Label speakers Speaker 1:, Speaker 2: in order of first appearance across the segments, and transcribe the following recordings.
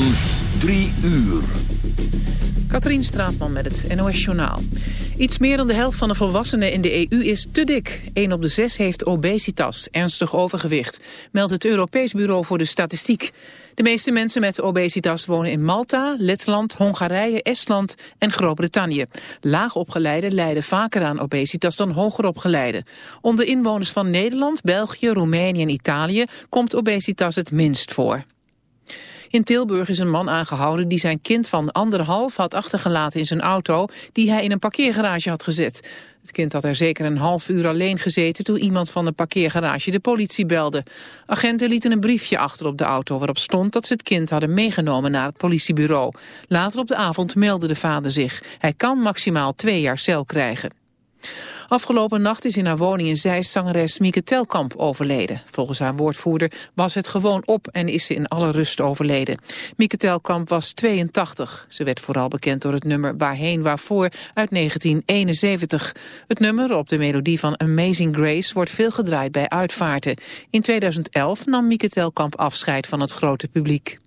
Speaker 1: van 3 uur.
Speaker 2: Katrien Straatman met het NOS Journaal. Iets meer dan de helft van de volwassenen in de EU is te dik. 1 op de 6 heeft obesitas, ernstig overgewicht, meldt het Europees Bureau voor de Statistiek. De meeste mensen met obesitas wonen in Malta, Letland, Hongarije, Estland en Groot-Brittannië. Laagopgeleiden lijden vaker aan obesitas dan hogeropgeleiden. Onder inwoners van Nederland, België, Roemenië en Italië komt obesitas het minst voor. In Tilburg is een man aangehouden die zijn kind van anderhalf had achtergelaten in zijn auto die hij in een parkeergarage had gezet. Het kind had er zeker een half uur alleen gezeten toen iemand van de parkeergarage de politie belde. Agenten lieten een briefje achter op de auto waarop stond dat ze het kind hadden meegenomen naar het politiebureau. Later op de avond meldde de vader zich. Hij kan maximaal twee jaar cel krijgen. Afgelopen nacht is in haar woning in Zeist zangeres Mieke Telkamp overleden. Volgens haar woordvoerder was het gewoon op en is ze in alle rust overleden. Mieke Telkamp was 82. Ze werd vooral bekend door het nummer Waarheen Waarvoor uit 1971. Het nummer op de melodie van Amazing Grace wordt veel gedraaid bij uitvaarten. In 2011 nam Mieke Telkamp afscheid van het grote publiek.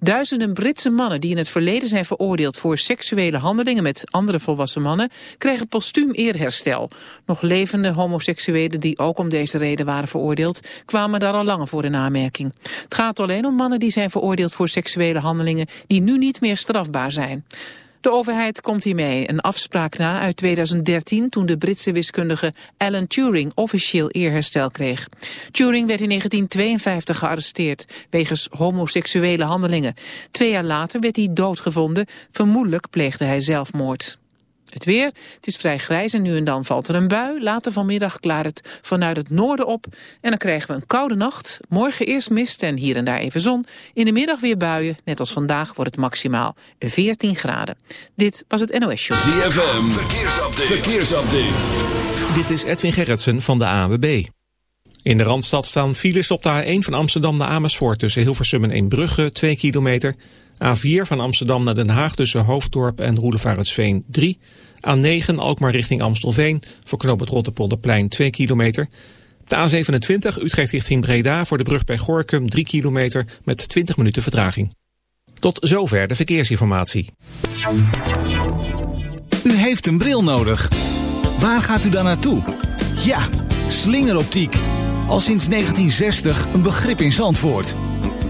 Speaker 2: Duizenden Britse mannen die in het verleden zijn veroordeeld voor seksuele handelingen met andere volwassen mannen krijgen postuum eerherstel. Nog levende homoseksuelen die ook om deze reden waren veroordeeld kwamen daar al langer voor in aanmerking. Het gaat alleen om mannen die zijn veroordeeld voor seksuele handelingen die nu niet meer strafbaar zijn. De overheid komt hiermee een afspraak na uit 2013 toen de Britse wiskundige Alan Turing officieel eerherstel kreeg. Turing werd in 1952 gearresteerd wegens homoseksuele handelingen. Twee jaar later werd hij doodgevonden, vermoedelijk pleegde hij zelfmoord. Het weer, het is vrij grijs en nu en dan valt er een bui. Later vanmiddag klaart het vanuit het noorden op. En dan krijgen we een koude nacht. Morgen eerst mist en hier en daar even zon. In de middag weer buien. Net als vandaag wordt het maximaal 14 graden. Dit was het NOS Show.
Speaker 1: ZFM, verkeersupdate. verkeersupdate.
Speaker 3: Dit is Edwin Gerritsen van de AWB. In de Randstad staan files op de A1 van Amsterdam naar Amersfoort... tussen Hilversum en Eembrugge, 2 kilometer... A4 van Amsterdam naar Den Haag tussen Hoofddorp en Roelevaretsveen 3. A9 Alkmaar richting Amstelveen voor knoop het Rotterpolderplein 2 kilometer. De A27 Utrecht richting Breda voor de brug bij Gorkum 3 kilometer met 20 minuten vertraging. Tot zover de verkeersinformatie.
Speaker 4: U heeft een bril nodig. Waar gaat u dan naartoe? Ja, slingeroptiek. Al sinds 1960 een begrip in Zandvoort.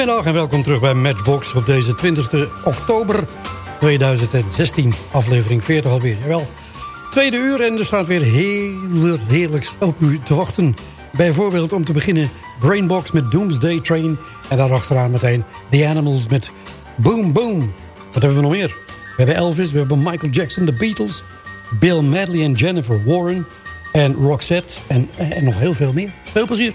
Speaker 5: Goedemiddag en welkom terug bij Matchbox op deze 20 oktober 2016. Aflevering 40 alweer, jawel. Tweede uur en er staat weer heel veel heerlijks op u te wachten. Bijvoorbeeld om te beginnen Brainbox met Doomsday Train... en daarachteraan meteen The Animals met Boom Boom. Wat hebben we nog meer? We hebben Elvis, we hebben Michael Jackson, The Beatles... Bill Medley en Jennifer Warren...
Speaker 6: en Roxette en, en nog heel veel meer. Veel plezier.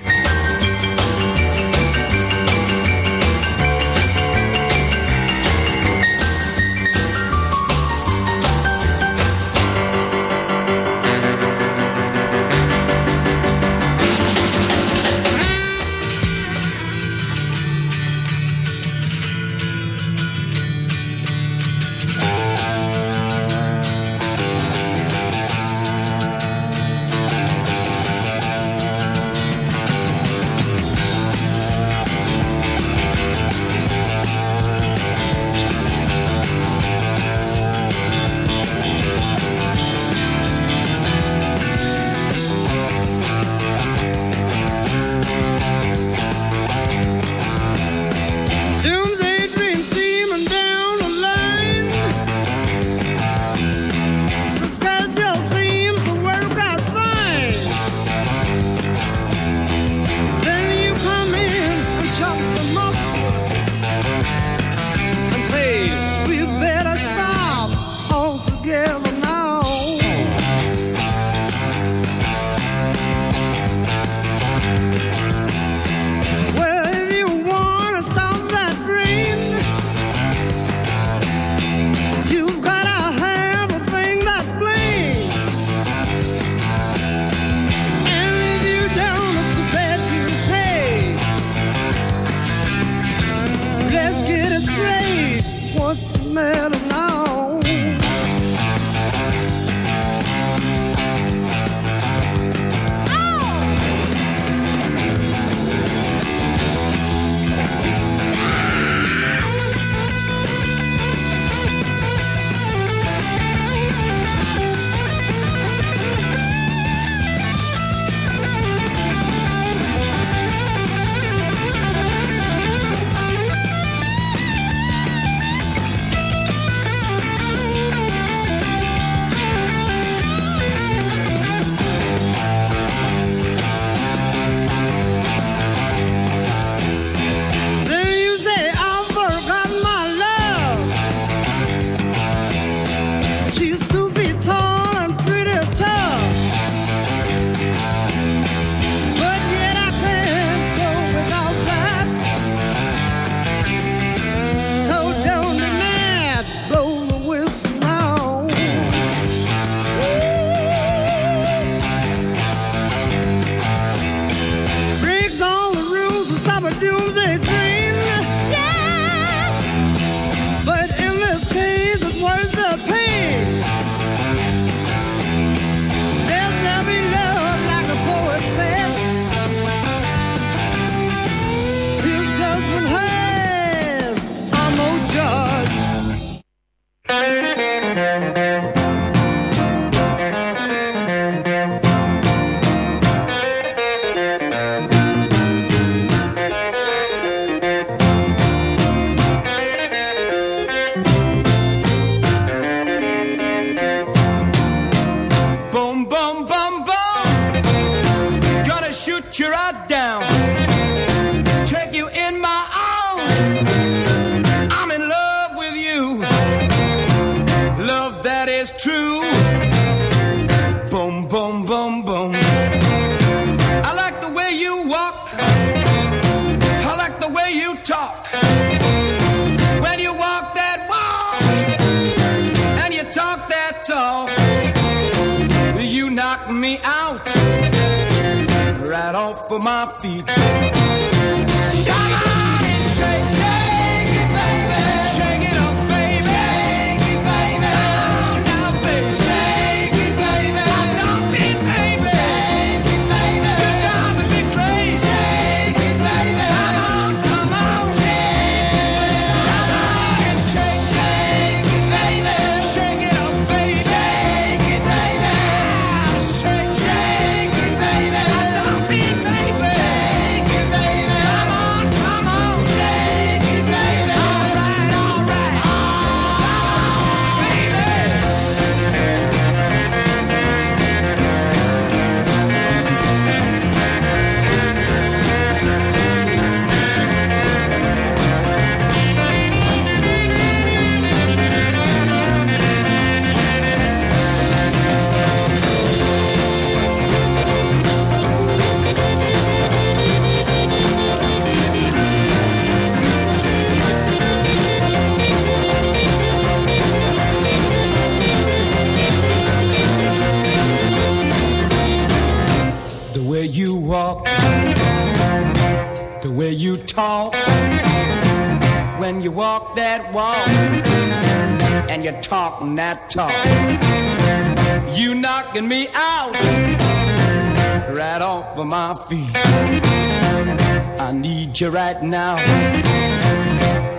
Speaker 7: Need you right now.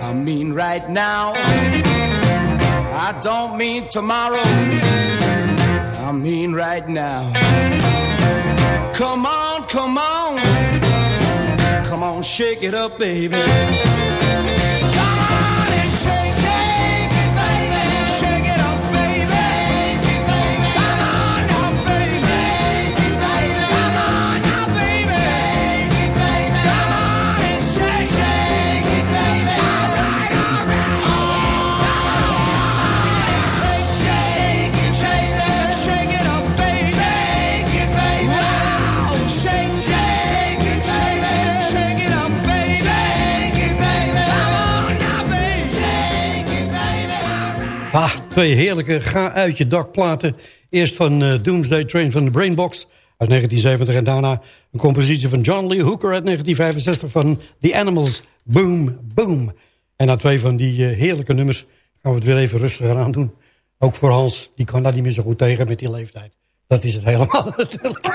Speaker 7: I mean right now. I don't mean tomorrow. I mean right now. Come on, come on. Come on, shake it up, baby.
Speaker 8: Ah, twee heerlijke ga uit je dak platen. Eerst van uh, Doomsday Train van de Brainbox uit 1970... en daarna een compositie van John Lee Hooker uit 1965 van The Animals, Boom Boom. En na twee van die uh, heerlijke nummers gaan we het weer even rustiger aan doen. Ook voor Hans, die kan daar niet meer zo goed tegen met die leeftijd. Dat is het helemaal natuurlijk.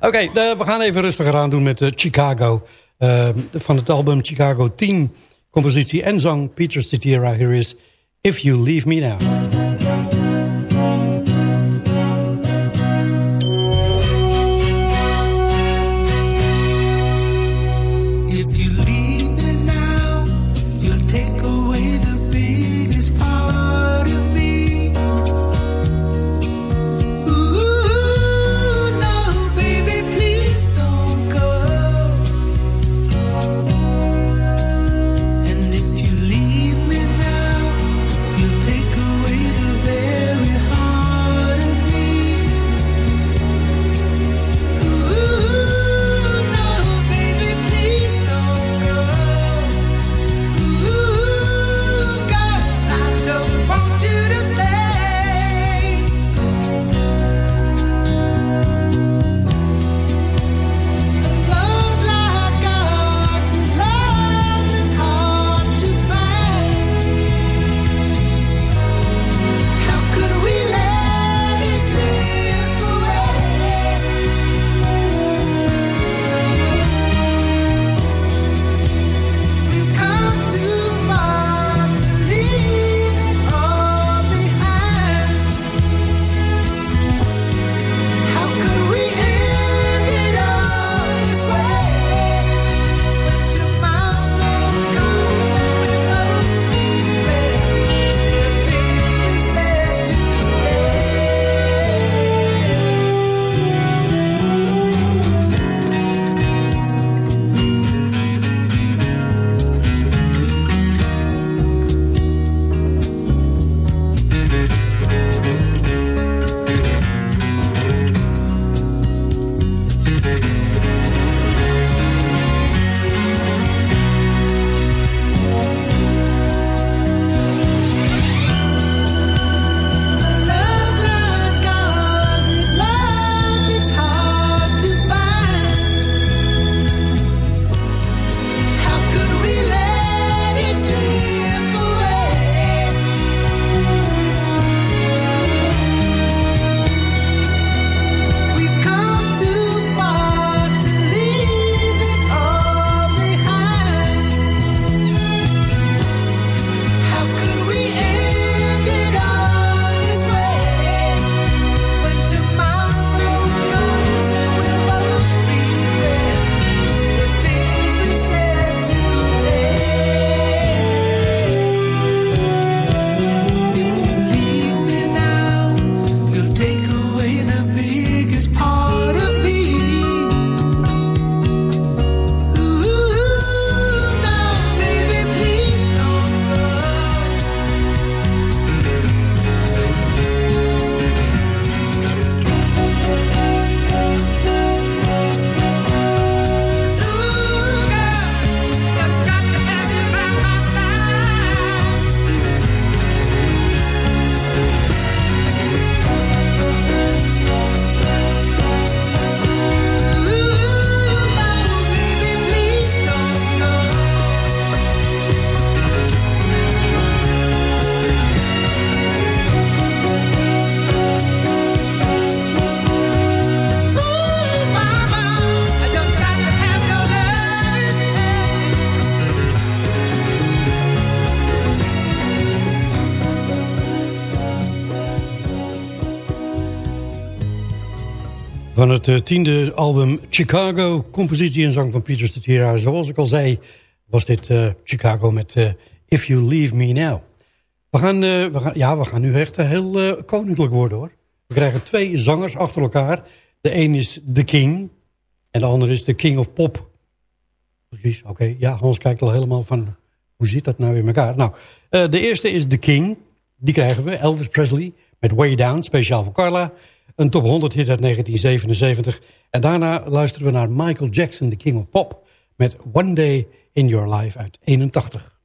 Speaker 8: Oké, uh, we gaan even rustiger aan doen met Chicago. van het album Chicago 10 compositie en zang Peter Cetera. Here is If You Leave Me Now. Tiende album Chicago, compositie en zang van Peter Cetera. Zoals ik al zei, was dit uh, Chicago met uh, If You Leave Me Now. We gaan, we gaan, ja, we gaan nu echt heel koninklijk worden hoor. We krijgen twee zangers achter elkaar. De een is The King en de ander is The King of Pop. Precies, oké. Ja, Hans kijkt al helemaal van, hoe zit dat nou in elkaar? Nou, de eerste is The King. Die krijgen we, Elvis Presley, met Way Down, speciaal voor Carla... Een top 100 hit uit 1977. En daarna luisteren we naar Michael Jackson, de king of pop... met One Day in Your Life uit 81.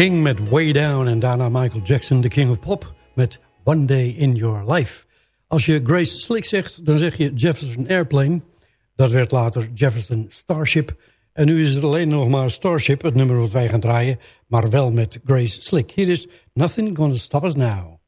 Speaker 5: King met Way Down en daarna Michael Jackson, The King of Pop met One Day in Your Life. Als je Grace Slick zegt, dan zeg je Jefferson Airplane. Dat werd later Jefferson Starship. En nu is het alleen nog maar Starship, het nummer wat wij gaan draaien. Maar wel met Grace Slick. Hier is Nothing Gonna Stop Us Now.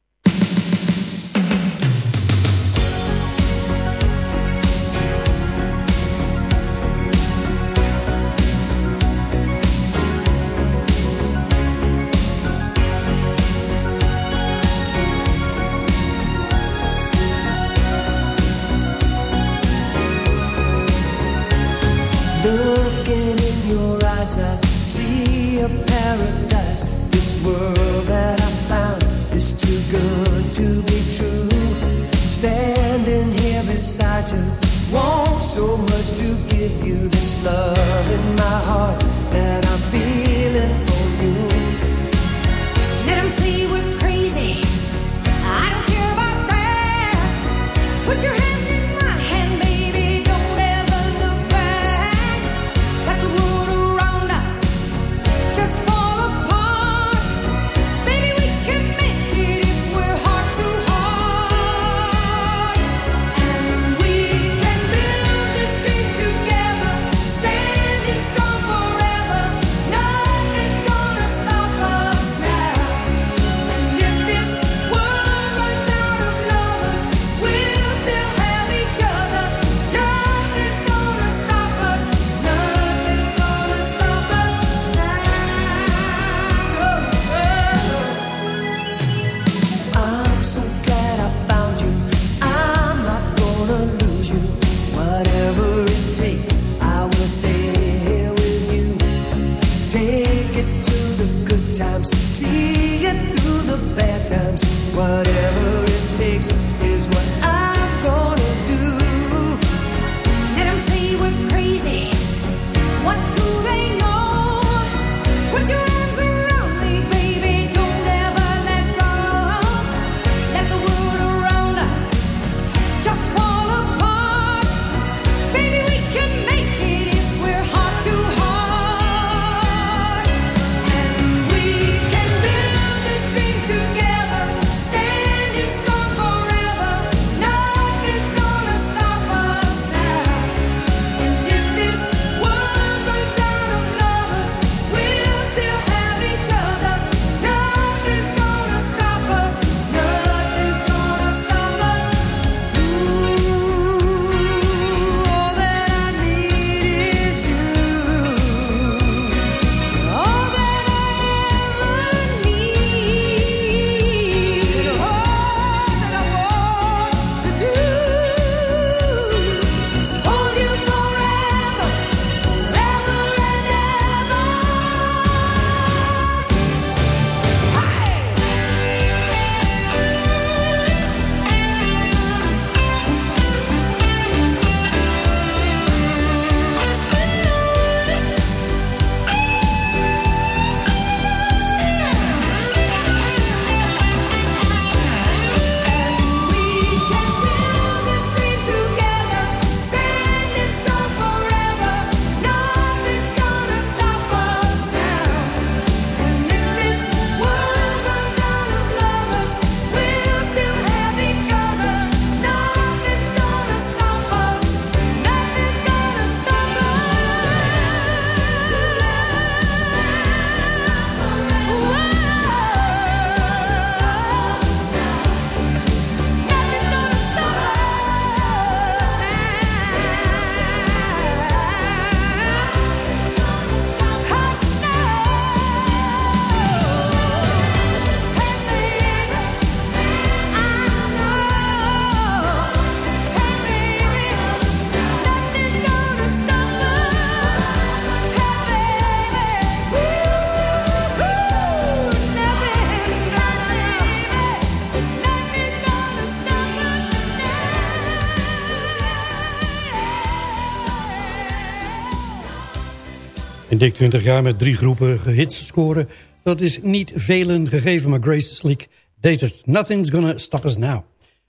Speaker 5: Dik 20 jaar met drie groepen hits scoren. Dat is niet velen gegeven, maar Grace Slick deed het. Nothing's Gonna Stop Us Now.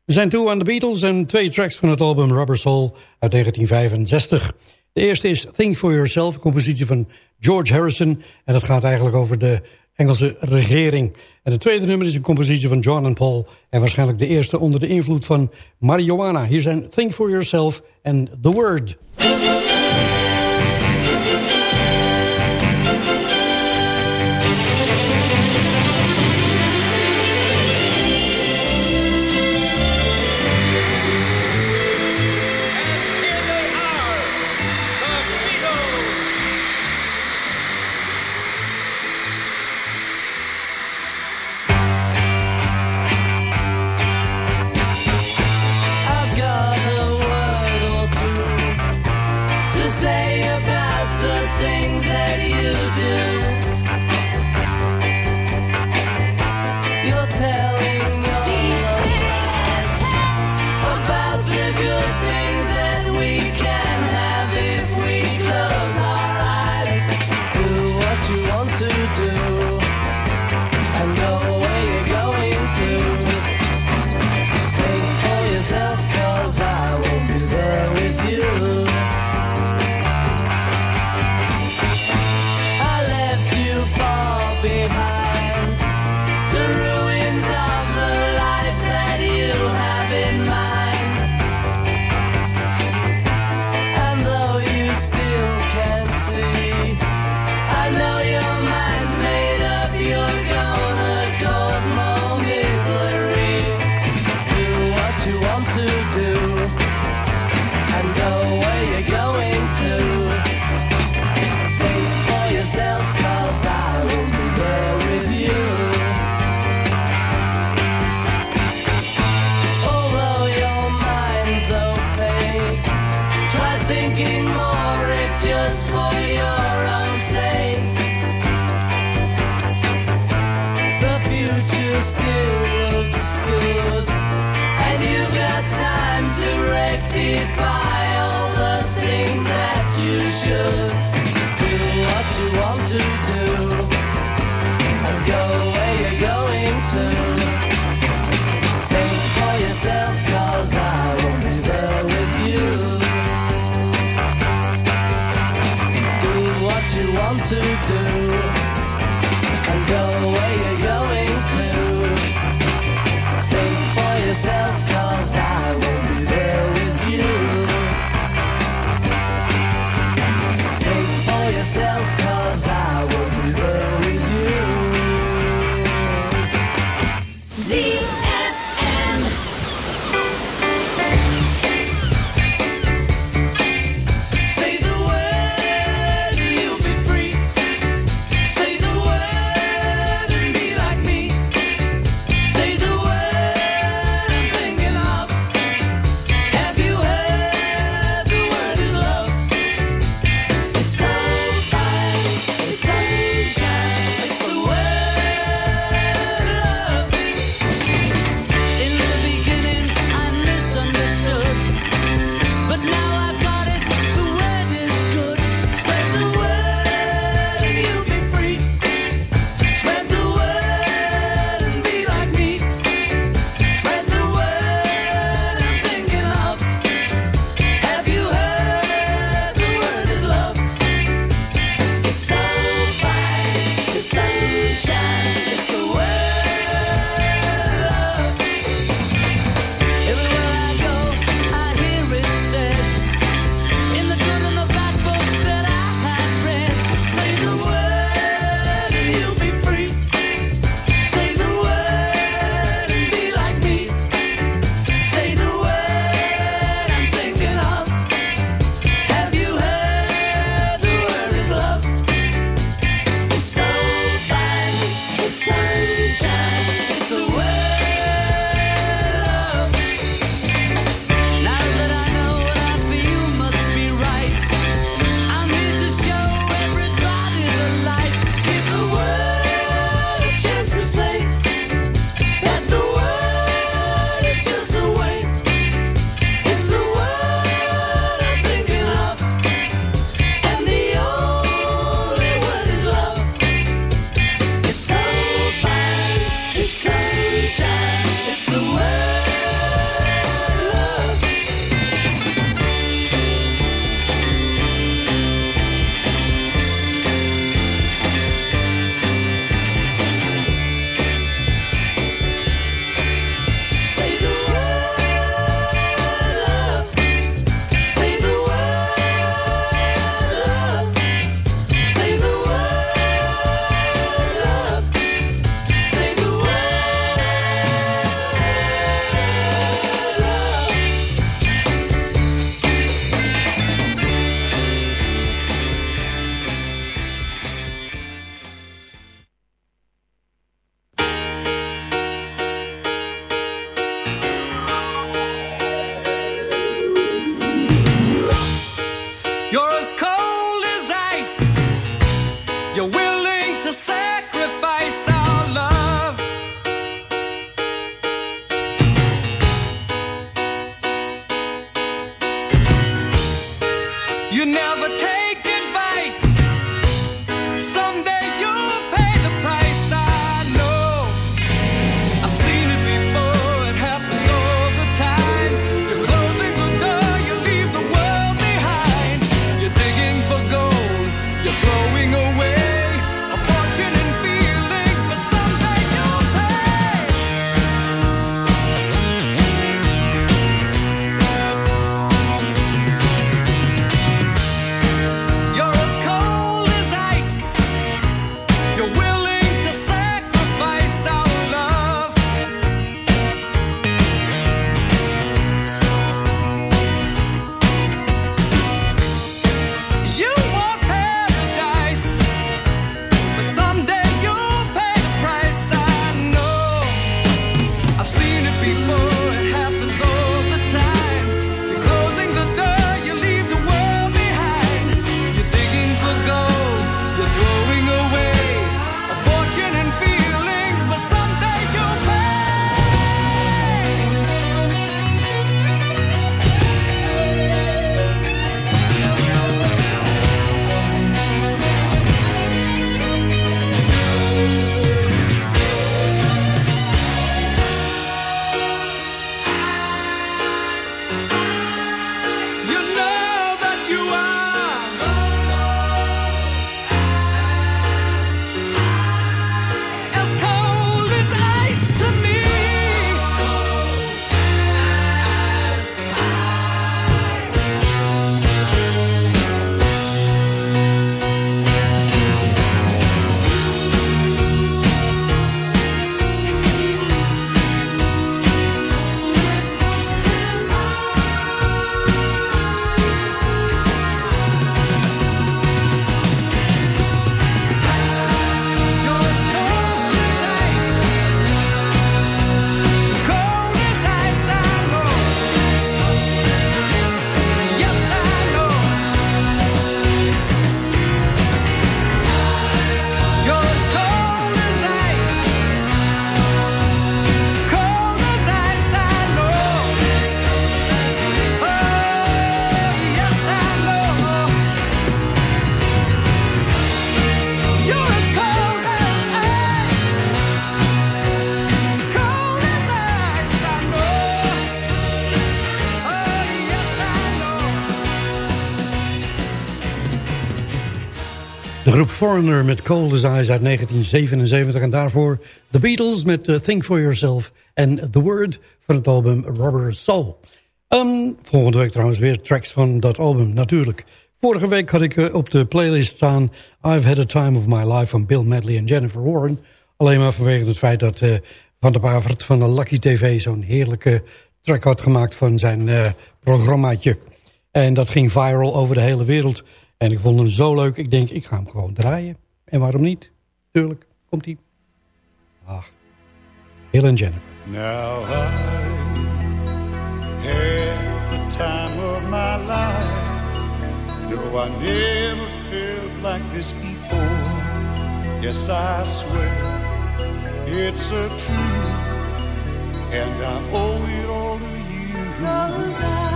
Speaker 5: We zijn toe aan de Beatles en twee tracks van het album Rubber Soul uit 1965. De eerste is Think For Yourself, een compositie van George Harrison. En dat gaat eigenlijk over de Engelse regering. En het tweede nummer is een compositie van John en Paul... en waarschijnlijk de eerste onder de invloed van marijuana. Hier zijn Think For Yourself en The Word.
Speaker 9: to
Speaker 8: say Foreigner met Cold Eyes uit 1977. En daarvoor The Beatles met uh, Think For Yourself. En The Word van het album Rubber Soul. Um, volgende week trouwens weer tracks van dat album, natuurlijk. Vorige week had ik uh, op de playlist staan... I've Had A Time Of My Life van Bill Medley en Jennifer Warren. Alleen maar vanwege het feit dat uh, Van der Pavert van de Lucky TV... zo'n heerlijke track had gemaakt van zijn programmaatje. En dat ging viral over de hele wereld... En ik vond hem zo leuk, ik denk, ik ga hem gewoon draaien. En waarom niet? Tuurlijk, komt hij. Ah, Bill en Jennifer.
Speaker 9: Now I had the time of my life. No, I never felt like this before. Yes, I swear it's a truth. And I owe it all to you.
Speaker 10: Cause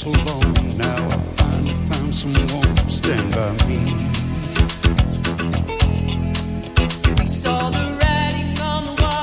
Speaker 9: so long now. I finally found someone to stand by me.
Speaker 10: We saw the writing on the wall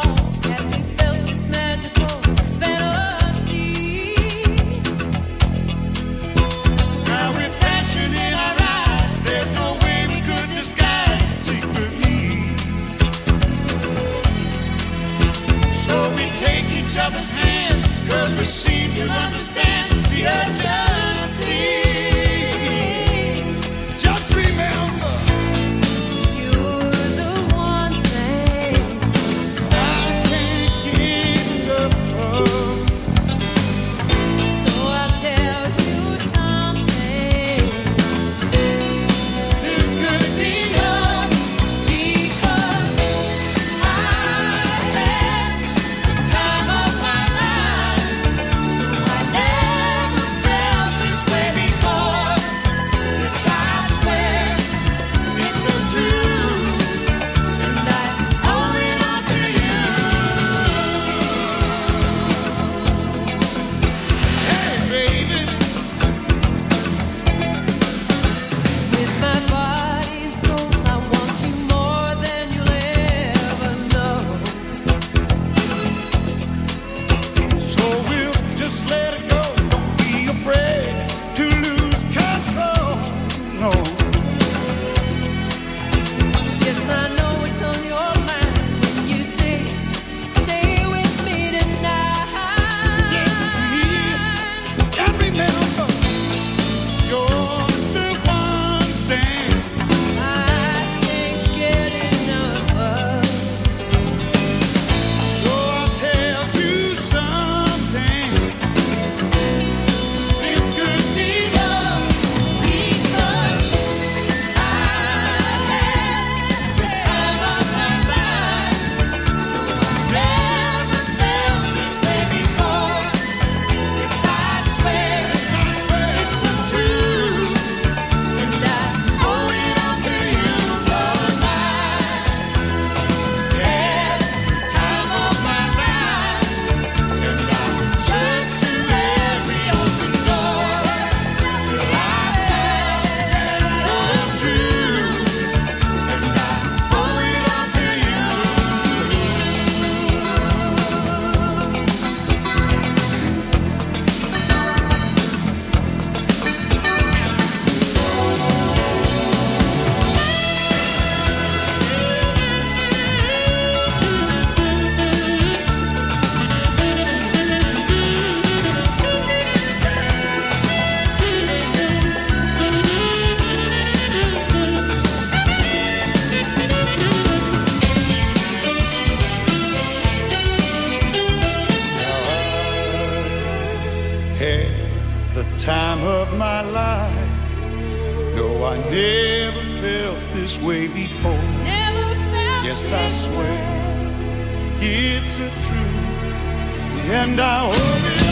Speaker 10: this
Speaker 9: way
Speaker 10: before. Never felt Yes, I swear.
Speaker 9: way. It's a truth, and I owe it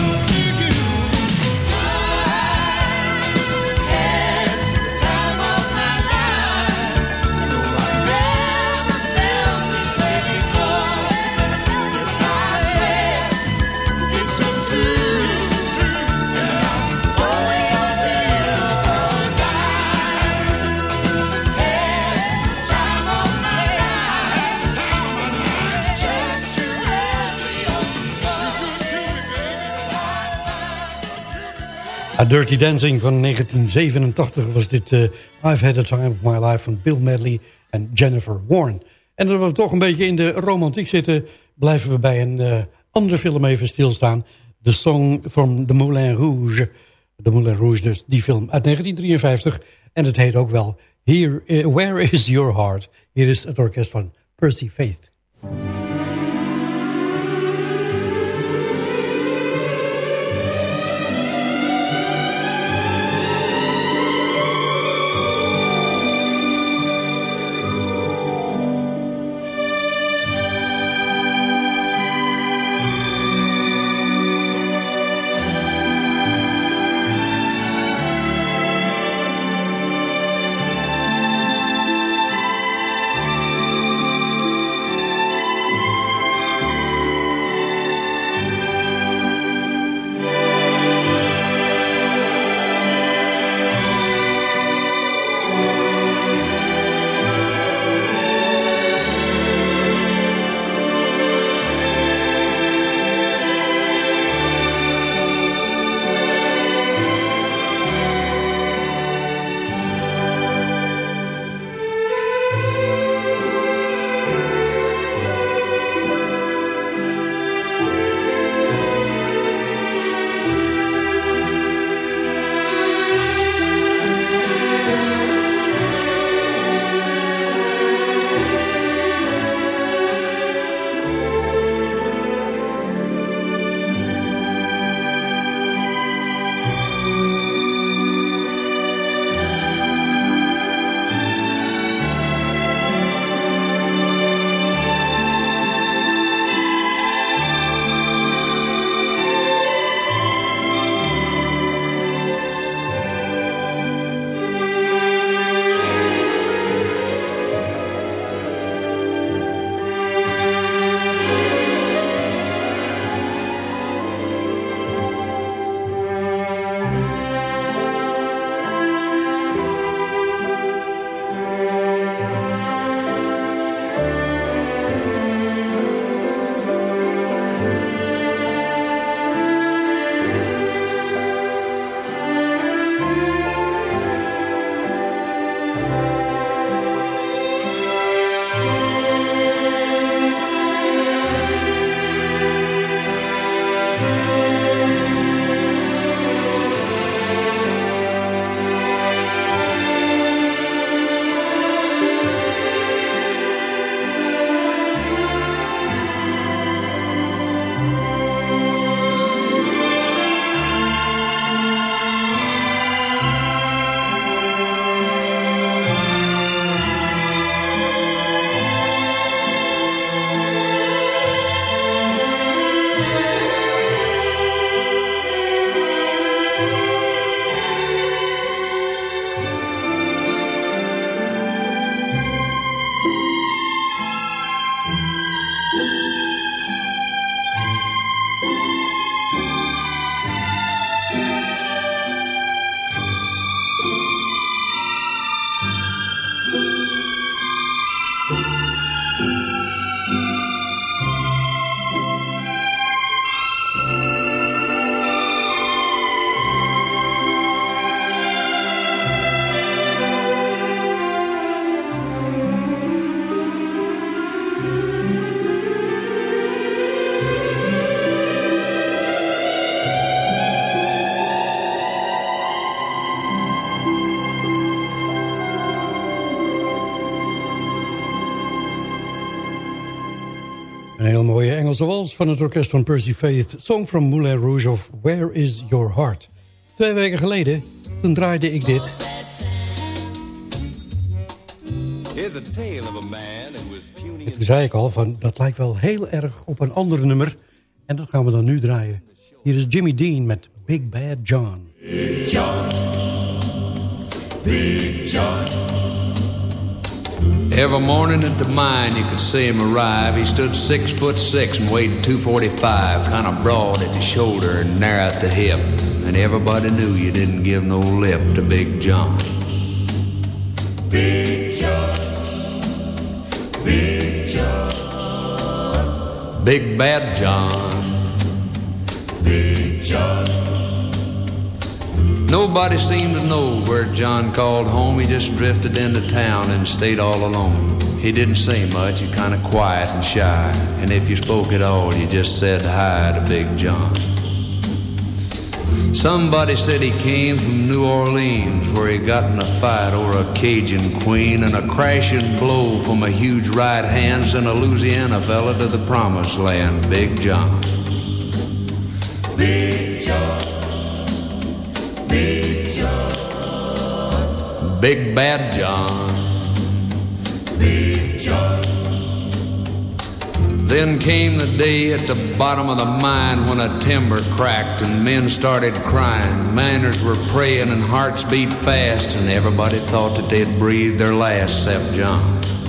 Speaker 9: A
Speaker 8: Dirty Dancing van 1987 was dit uh, I've Had a Time of My Life van Bill Medley en Jennifer Warren. En dat we toch een beetje in de romantiek zitten... blijven we bij een uh, andere film even stilstaan. De Song from the Moulin Rouge. De Moulin Rouge dus, die film uit 1953. En het heet ook wel Here, uh, Where is Your Heart? Hier is het orkest van Percy Faith. Zoals van het orkest van Percy Faith... Song from Moulin Rouge of Where is Your Heart. Twee weken geleden, toen draaide ik dit. En toen zei ik al, van, dat lijkt wel heel erg op een ander nummer. En dat gaan we dan nu draaien. Hier is Jimmy Dean met Big Bad John.
Speaker 11: Big John, Big John. Every morning at the mine, you could see him arrive. He stood six foot six and weighed 245, kind of broad at the shoulder and narrow at the hip. And everybody knew you didn't give no lip to Big John. Big John, Big John, Big Bad John, Nobody seemed to know where John called home. He just drifted into town and stayed all alone. He didn't say much, he kind of quiet and shy. And if you spoke at all, you just said hi to Big John. Somebody said he came from New Orleans, where he got in a fight over a Cajun queen, and a crashing blow from a huge right hand sent a Louisiana fella to the promised land, Big John.
Speaker 10: Big John, Big
Speaker 11: Bad John.
Speaker 10: Big John.
Speaker 11: Then came the day at the bottom of the mine when a timber cracked and men started crying. Miners were praying and hearts beat fast, and everybody thought that they'd breathed their last except John.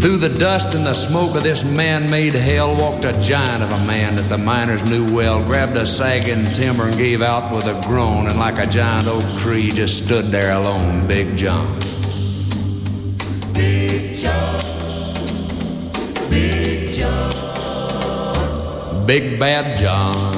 Speaker 11: Through the dust and the smoke of this man-made hell walked a giant of a man that the miners knew well, grabbed a sagging timber and gave out with a groan, and like a giant oak tree just stood there alone, Big John.
Speaker 10: Big John, Big John,
Speaker 11: Big Bad John.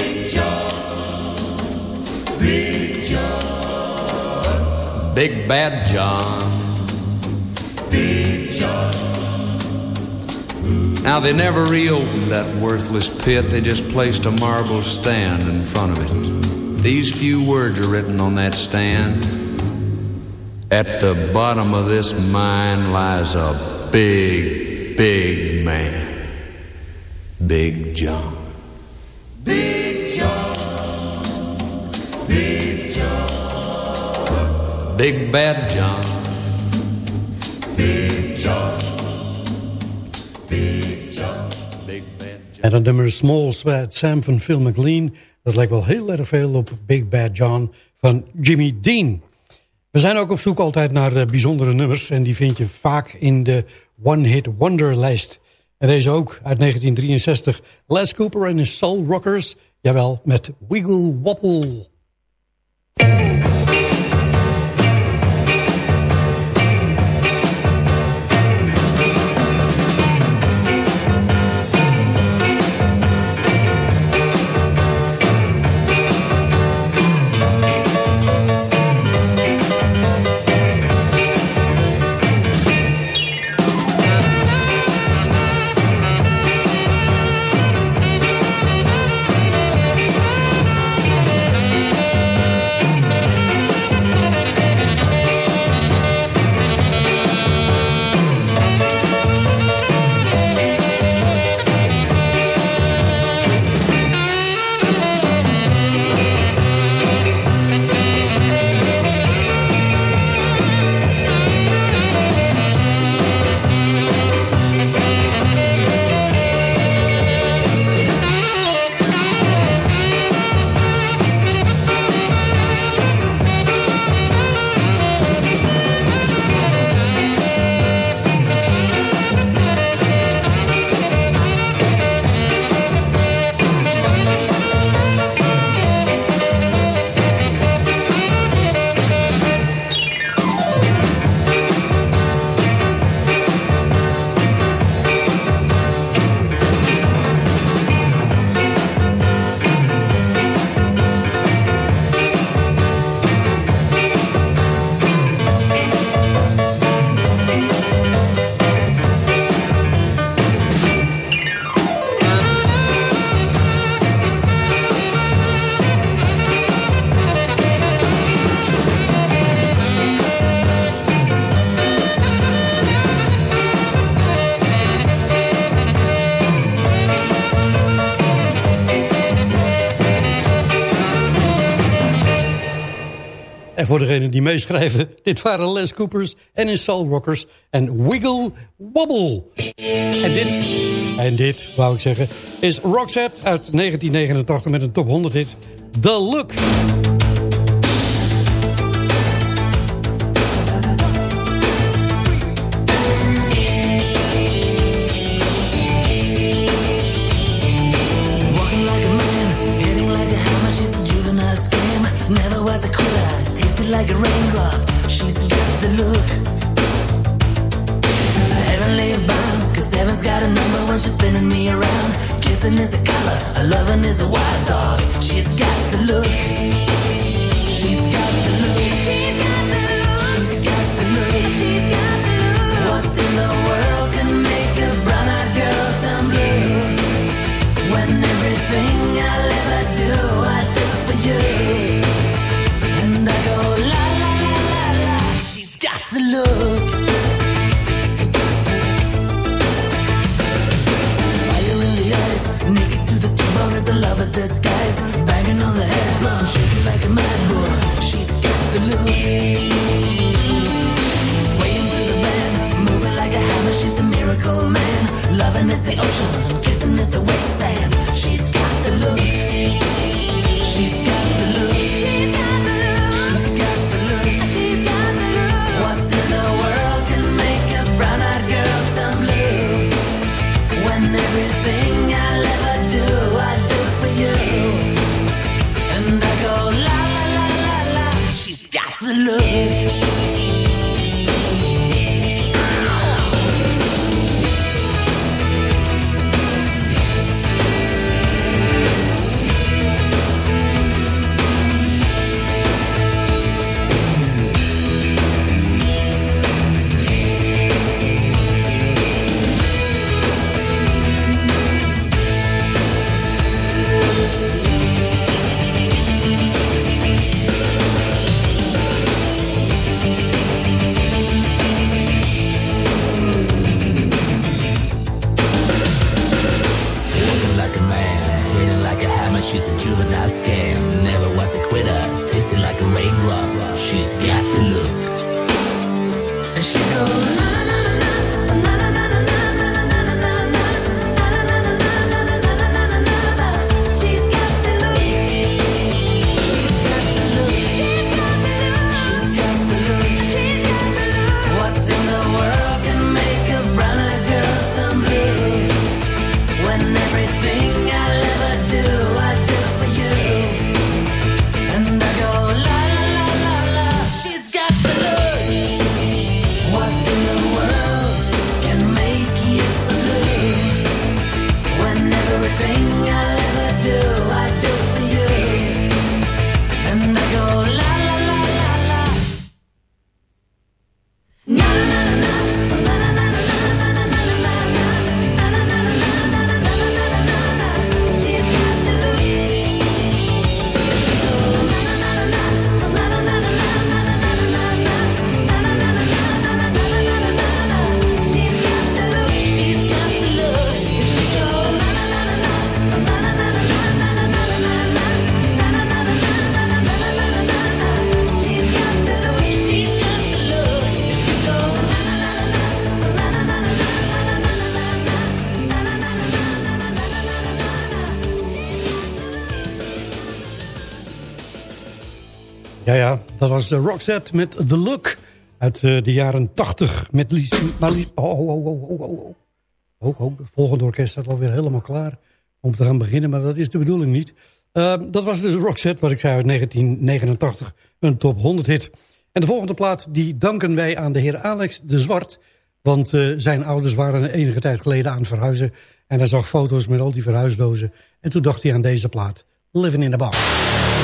Speaker 10: John, Big
Speaker 11: Bad John.
Speaker 10: Big John.
Speaker 11: Now they never reopened that worthless pit, they just placed a marble stand in front of it. These few words are written on that stand. At the bottom of this mine lies a big, big man. Big John.
Speaker 10: Big John, Big
Speaker 11: Bad John.
Speaker 10: Big John, Big John.
Speaker 11: Big Bad John.
Speaker 5: En het nummer Small Bad Sam van Phil McLean... dat lijkt wel heel erg veel op Big Bad John van Jimmy Dean. We zijn ook op zoek altijd naar eh, bijzondere nummers... en die vind je vaak in de One Hit Wonder lijst. En deze ook uit 1963. Les Cooper en his Soul Rockers. Jawel, met Wiggle Wobble. voor degenen die meeschrijven, dit waren Les Coopers en Install Rockers en Wiggle Wobble. En dit, en dit wou ik zeggen, is Roxette uit 1989 met een top 100 hit, The Look.
Speaker 8: was
Speaker 5: de Roxette met The Look uit eh, de jaren 80. Met Lies... Oh, oh, oh, oh, oh, oh. Oh, het volgende orkest staat alweer helemaal klaar om te gaan beginnen. Maar dat is de bedoeling niet. Ehm, dat was dus Roxette, wat ik zei, uit 1989. Een top 100 hit. En de volgende plaat die danken wij aan de heer Alex de Zwart. Want eh, zijn ouders waren enige tijd geleden aan het verhuizen. En hij zag foto's met al die verhuisdozen. En toen dacht hij aan deze plaat. Living in the Bar.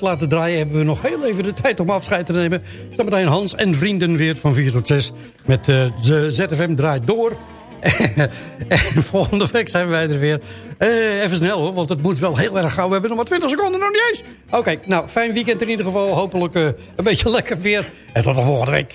Speaker 8: Laten draaien... hebben we nog heel even de tijd om afscheid te nemen. Zometeen Hans en vrienden weer van 4 tot 6. Met eh, de ZFM draait door. en volgende week zijn wij er weer. Eh, even snel hoor, want het moet wel heel erg gauw. We hebben nog maar 20 seconden, nog niet eens. Oké, nou, fijn weekend in ieder geval. Hopelijk eh, een beetje lekker weer. En tot de volgende week.